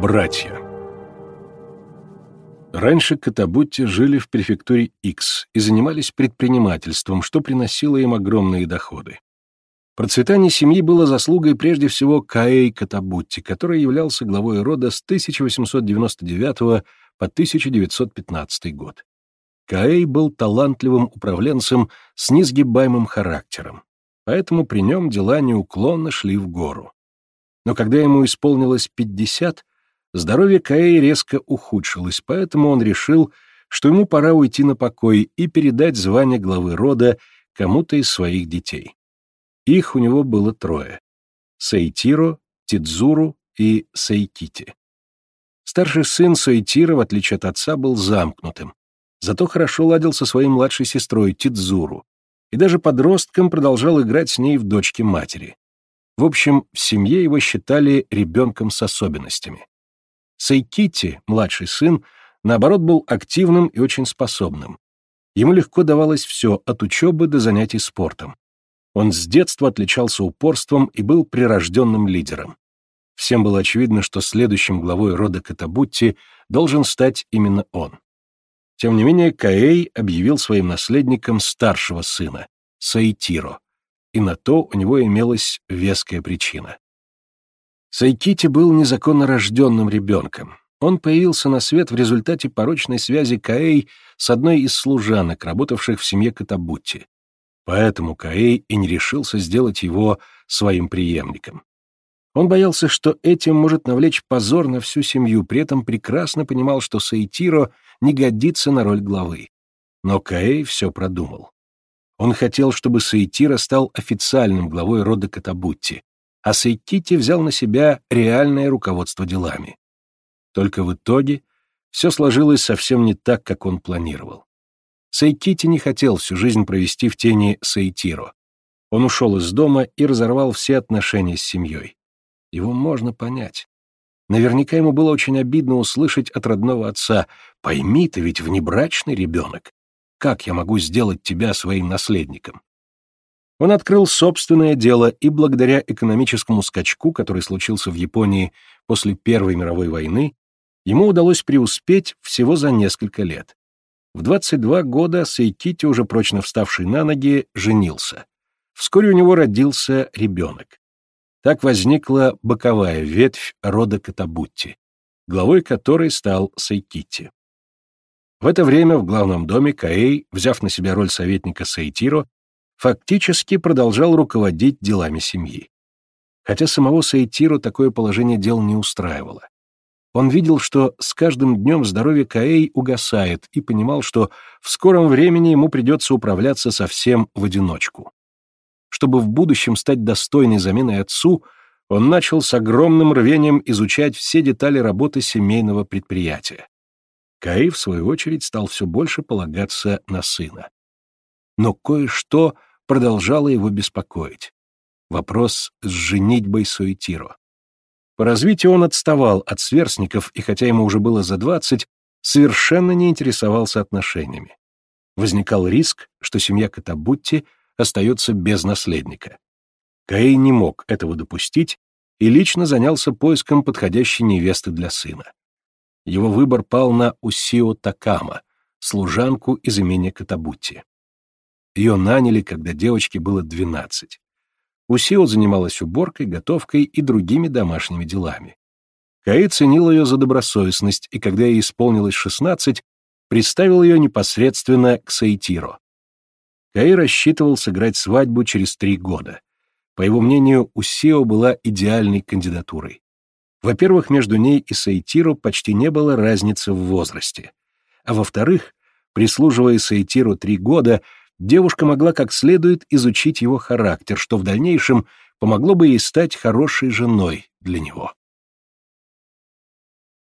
Братья Раньше Катабутти жили в префектуре X и занимались предпринимательством, что приносило им огромные доходы. Процветание семьи было заслугой прежде всего Каэй Катабутти, который являлся главой рода с 1899 по 1915 год. Каэй был талантливым управленцем с несгибаемым характером, поэтому при нем дела неуклонно шли в гору. Но когда ему исполнилось 50, Здоровье Каи резко ухудшилось, поэтому он решил, что ему пора уйти на покой и передать звание главы рода кому-то из своих детей. Их у него было трое — Сейтиро, Тидзуру и Сейкити. Старший сын Сейтиро, в отличие от отца, был замкнутым, зато хорошо ладил со своей младшей сестрой Тидзуру и даже подростком продолжал играть с ней в дочке матери. В общем, в семье его считали ребенком с особенностями. Сайкити, младший сын, наоборот, был активным и очень способным. Ему легко давалось все, от учебы до занятий спортом. Он с детства отличался упорством и был прирожденным лидером. Всем было очевидно, что следующим главой рода Катабутти должен стать именно он. Тем не менее, Каэй объявил своим наследником старшего сына, Саитиро, и на то у него имелась веская причина. Сайкити был незаконно рожденным ребенком. Он появился на свет в результате порочной связи Каэй с одной из служанок, работавших в семье Катабутти. Поэтому Каэй и не решился сделать его своим преемником. Он боялся, что этим может навлечь позор на всю семью, при этом прекрасно понимал, что Саитиро не годится на роль главы. Но Каэй все продумал. Он хотел, чтобы Саитиро стал официальным главой рода Катабутти, а Сейкити взял на себя реальное руководство делами. Только в итоге все сложилось совсем не так, как он планировал. Сейкити не хотел всю жизнь провести в тени Сейтиро. Он ушел из дома и разорвал все отношения с семьей. Его можно понять. Наверняка ему было очень обидно услышать от родного отца «Пойми, ты ведь внебрачный ребенок. Как я могу сделать тебя своим наследником?» Он открыл собственное дело и благодаря экономическому скачку, который случился в Японии после Первой мировой войны, ему удалось преуспеть всего за несколько лет. В 22 года Сейкити, уже прочно вставший на ноги, женился. Вскоре у него родился ребенок. Так возникла боковая ветвь рода Катабутти, главой которой стал Сейкити. В это время в главном доме Каэй, взяв на себя роль советника Сейтиро, фактически продолжал руководить делами семьи. Хотя самого Саитиру такое положение дел не устраивало. Он видел, что с каждым днем здоровье Каэй угасает, и понимал, что в скором времени ему придется управляться совсем в одиночку. Чтобы в будущем стать достойной заменой отцу, он начал с огромным рвением изучать все детали работы семейного предприятия. Каэй, в свою очередь, стал все больше полагаться на сына. Но кое-что продолжало его беспокоить. Вопрос с женитьбой Суэтиро. По развитию он отставал от сверстников, и хотя ему уже было за двадцать, совершенно не интересовался отношениями. Возникал риск, что семья Катабутти остается без наследника. Каэй не мог этого допустить и лично занялся поиском подходящей невесты для сына. Его выбор пал на Усио Такама, служанку из имения Катабутти. Ее наняли, когда девочке было 12. Усио занималась уборкой, готовкой и другими домашними делами. Каи ценил ее за добросовестность, и когда ей исполнилось 16, приставил ее непосредственно к Саитиро. Каи рассчитывал сыграть свадьбу через три года. По его мнению, Усио была идеальной кандидатурой. Во-первых, между ней и Саитиро почти не было разницы в возрасте. А во-вторых, прислуживая Саитиру три года, девушка могла как следует изучить его характер, что в дальнейшем помогло бы ей стать хорошей женой для него.